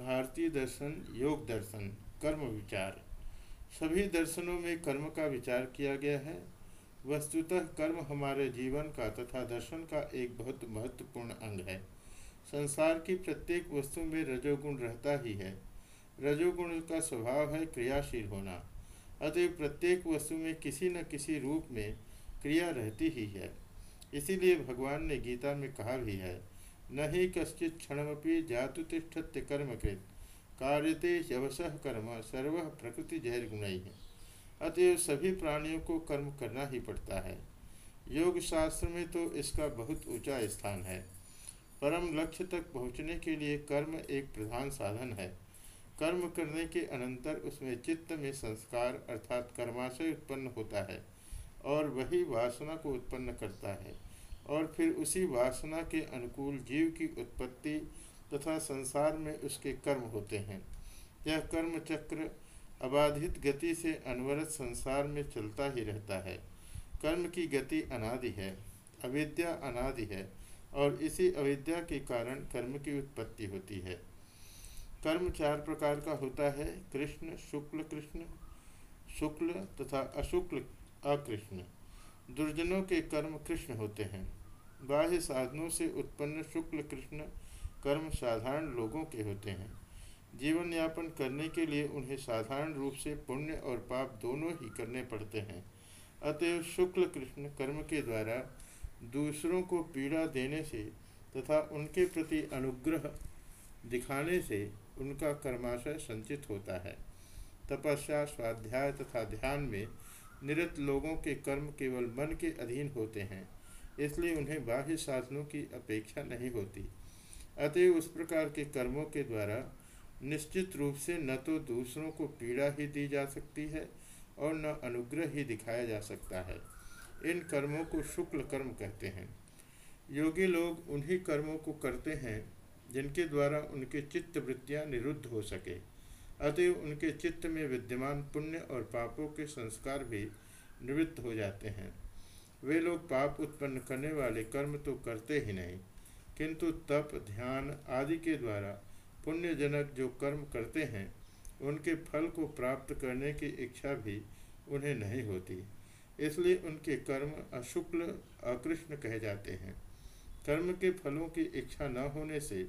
भारतीय दर्शन, योग दर्शन, कर्म विचार। सभी दर्शनों में कर्म का विचार किया गया है। वस्तुतः कर्म हमारे जीवन का तथा दर्शन का एक बहुत महत्वपूर्ण अंग है। संसार की प्रत्येक वस्तु में रजोगुण रहता ही है। रजोगुण का स्वभाव है क्रियाशील होना। अतएव प्रत्येक वस्तु में किसी न किसी रूप में क्रिया रहती ही है। इसीलिए भगवान ने गीता में कहा भी है न ही कश्चित क्षणमपि जातु तिष्ठत्य कर्मकृत कार्यते यवश कर्म, सर्व प्रकृति जहर गुण है अतएव सभी प्राणियों को कर्म करना ही पड़ता है। योग शास्त्र में तो इसका बहुत ऊँचा स्थान है। परम लक्ष्य तक पहुँचने के लिए कर्म एक प्रधान साधन है। कर्म करने के अनंतर उसमें चित्त में संस्कार अर्थात कर्माशय उत्पन्न होता है और वही वासना को उत्पन्न करता है। और फिर उसी वासना के अनुकूल जीव की उत्पत्ति तथा संसार में उसके कर्म होते हैं। यह कर्म चक्र अबाधित गति से अनवरत संसार में चलता ही रहता है। कर्म की गति अनादि है, अविद्या अनादि है, और इसी अविद्या के कारण कर्म की उत्पत्ति होती है। कर्म चार प्रकार का होता है, कृष्ण, शुक्ल कृष्ण, शुक्ल तथा अशुक्ल, अकृष्ण। दुर्जनों के कर्म कृष्ण होते हैं। बाह्य साधनों से उत्पन्न शुक्ल कृष्ण कर्म साधारण लोगों के होते हैं। जीवन यापन करने के लिए उन्हें साधारण रूप से पुण्य और पाप दोनों ही करने पड़ते हैं। अतएव शुक्ल कृष्ण कर्म के द्वारा दूसरों को पीड़ा देने से तथा उनके प्रति अनुग्रह दिखाने से उनका कर्माशय संचित होता है। तपस्या, स्वाध्याय तथा ध्यान में निरत लोगों के कर्म केवल मन के अधीन होते हैं। इसलिए उन्हें बाह्य साधनों की अपेक्षा नहीं होती अतएव उस प्रकार के कर्मों के द्वारा निश्चित रूप से न तो दूसरों को पीड़ा ही दी जा सकती है और न अनुग्रह ही दिखाया जा सकता है। इन कर्मों को शुक्ल कर्म कहते हैं। योगी लोग उन्हीं कर्मों को करते हैं जिनके द्वारा उनके चित्त वृत्तियाँ निरुद्ध हो सके अतएव उनके चित्त में विद्यमान पुण्य और पापों के संस्कार भी निवृत्त हो जाते हैं। वे लोग पाप उत्पन्न करने वाले कर्म तो करते ही नहीं, किंतु तप, ध्यान आदि के द्वारा पुण्यजनक जो कर्म करते हैं, उनके फल को प्राप्त करने की इच्छा भी उन्हें नहीं होती। इसलिए उनके कर्म अशुक्ल, अकृष्ण कहे जाते हैं। कर्म के फलों की इच्छा न होने से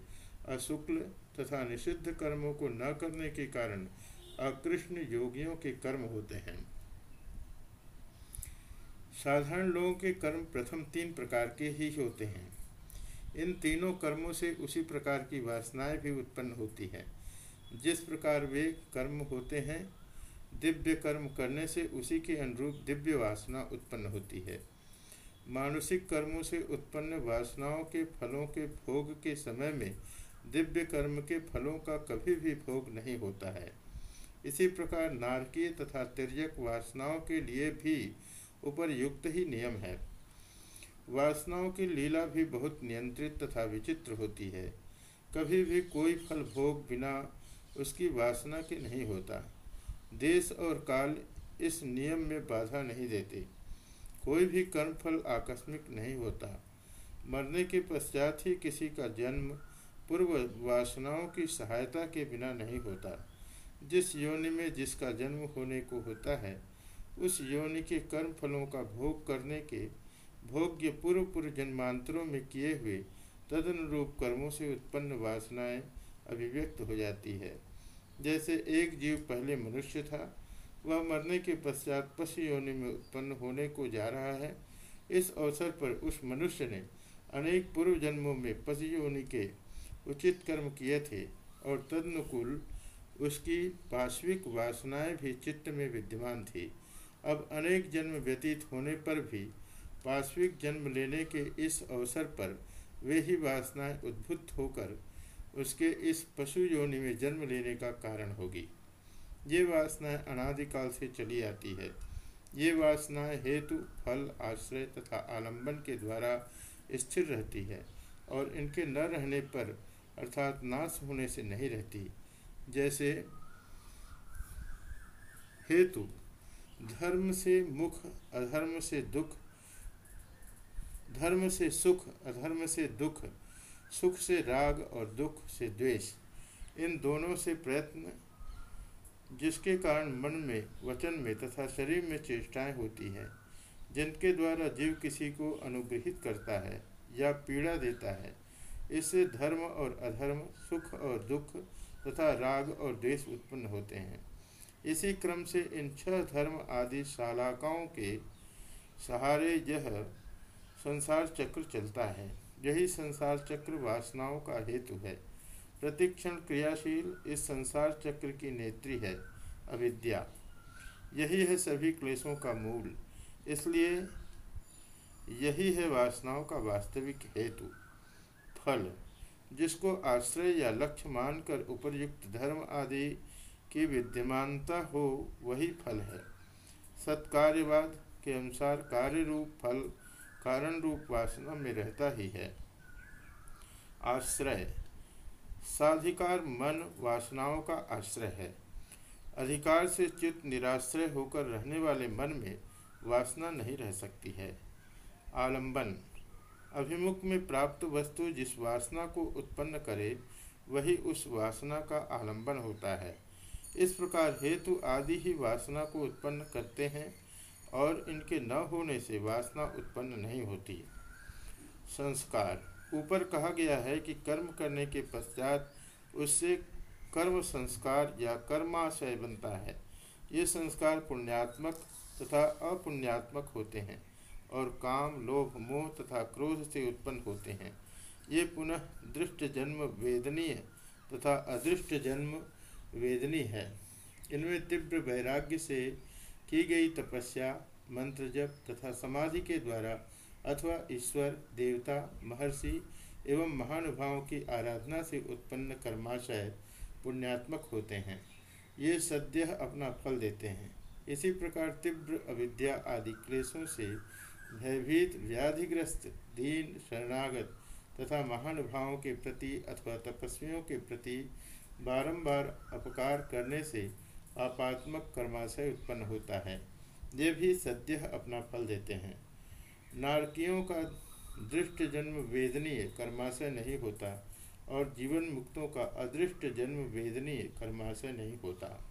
अशुक्ल तथा निषिद्ध कर्मों को न करने के कारण अकृष्ण योगियों के कर्म होते हैं। साधारण लोगों के कर्म प्रथम तीन प्रकार के ही होते हैं। इन तीनों कर्मों से उसी प्रकार की वासनाएँ भी उत्पन्न होती हैं। जिस प्रकार वे कर्म होते हैं, दिव्य कर्म करने से उसी के अनुरूप दिव्य वासना उत्पन्न होती है। मानसिक कर्मों से उत्पन्न वासनाओं के फलों के भोग के समय में दिव्य कर्म के फलों का कभी भी भोग नहीं होता है। इसी प्रकार नारकीय तथा तिरक वासनाओं के लिए भी उपरयुक्त ही नियम है। वासनाओं की लीला भी बहुत नियंत्रित तथा विचित्र होती है। कभी भी कोई फल भोग बिना उसकी वासना के नहीं होता। देश और काल इस नियम में बाधा नहीं देते। कोई भी कर्मफल आकस्मिक नहीं होता। मरने के पश्चात ही किसी का जन्म पूर्व वासनाओं की सहायता के बिना नहीं होता। जिस योनि में जिसका जन्म होने को होता है उस योनि के कर्म फलों का भोग करने के भोग्य पूर्व पूर्व जन्मांतरों में किए हुए तदनुरूप कर्मों से उत्पन्न वासनाएँ अभिव्यक्त हो जाती है। जैसे एक जीव पहले मनुष्य था, वह मरने के पश्चात पशु योनि में उत्पन्न होने को जा रहा है। इस अवसर पर उस मनुष्य ने अनेक पूर्व जन्मों में पशु योनि के उचित कर्म किए थे और तदनुकूल उसकी पार्श्विक वासनाएँ भी चित्त में विद्यमान थी। अब अनेक जन्म व्यतीत होने पर भी पार्श्विक जन्म लेने के इस अवसर पर वे ही वासनाएँ उद्भुत होकर उसके इस पशु योनि में जन्म लेने का कारण होगी। ये वासनाएँ अनादिकाल से चली आती है। ये वासनाएँ हेतु, फल, आश्रय तथा आलंबन के द्वारा स्थिर रहती है और इनके न रहने पर अर्थात नाश होने से नहीं रहती। जैसे हेतु धर्म से मुख, अधर्म से दुख, धर्म से सुख, अधर्म से दुख, सुख से राग और दुख से द्वेष। इन दोनों से प्रयत्न, जिसके कारण मन में, वचन में तथा शरीर में चेष्टाएँ होती हैं, जिनके द्वारा जीव किसी को अनुग्रहित करता है या पीड़ा देता है। इससे धर्म और अधर्म, सुख और दुख तथा राग और द्वेष उत्पन्न होते हैं। इसी क्रम से इन छह धर्म आदि शालाकाओं के सहारे यह संसार चक्र चलता है। यही संसार चक्र वासनाओं का हेतु है। प्रतिक्षण क्रियाशील इस संसार चक्र की नेत्री है, अविद्या। यही है सभी क्लेशों का मूल। इसलिए यही है वासनाओं का वास्तविक हेतु। फल, जिसको आश्रय या लक्ष्य मानकर उपर्युक्त धर्म आदि की विद्यमानता हो, वही फल है। सत्कार्यवाद के अनुसार कार्य रूप फल कारण रूप वासना में रहता ही है। आश्रय। साधिकार मन वासनाओं का आश्रय है। अधिकार से चित्त निराश्रय होकर रहने वाले मन में वासना नहीं रह सकती है। आलंबन। अभिमुख में प्राप्त वस्तु जिस वासना को उत्पन्न करे, वही उस वासना का आलंबन होता है। इस प्रकार हेतु आदि ही वासना को उत्पन्न करते हैं और इनके न होने से वासना उत्पन्न नहीं होती। संस्कार। ऊपर कहा गया है कि कर्म करने के पश्चात उससे कर्म संस्कार या कर्माशय बनता है। ये संस्कार पुण्यात्मक तथा अपुण्यात्मक होते हैं और काम, लोभ, मोह तथा क्रोध से उत्पन्न होते हैं। ये पुनः दृष्ट जन्म वेदनीय तथा अदृष्ट जन्म वेदनी है। इनमें तीव्र वैराग्य से की गई तपस्या, मंत्र जप तथा समाधि के द्वारा अथवा ईश्वर, देवता, महर्षि एवं महानुभावों की आराधना से उत्पन्न कर्माशय पुण्यात्मक होते हैं। ये सद्य अपना फल देते हैं। इसी प्रकार तीव्र अविद्या आदि क्लेशों से भयभीत, व्याधिग्रस्त, दीन, शरणागत तथा महानुभावों के प्रति अथवा तपस्वियों के प्रति बारंबार अपकार करने से आपात्मक कर्माशय उत्पन्न होता है। ये भी सद्य अपना फल देते हैं। नारकियों का दृष्ट जन्म वेदनीय कर्माशय नहीं होता और जीवन मुक्तों का अदृष्ट जन्म वेदनीय कर्माशय नहीं होता।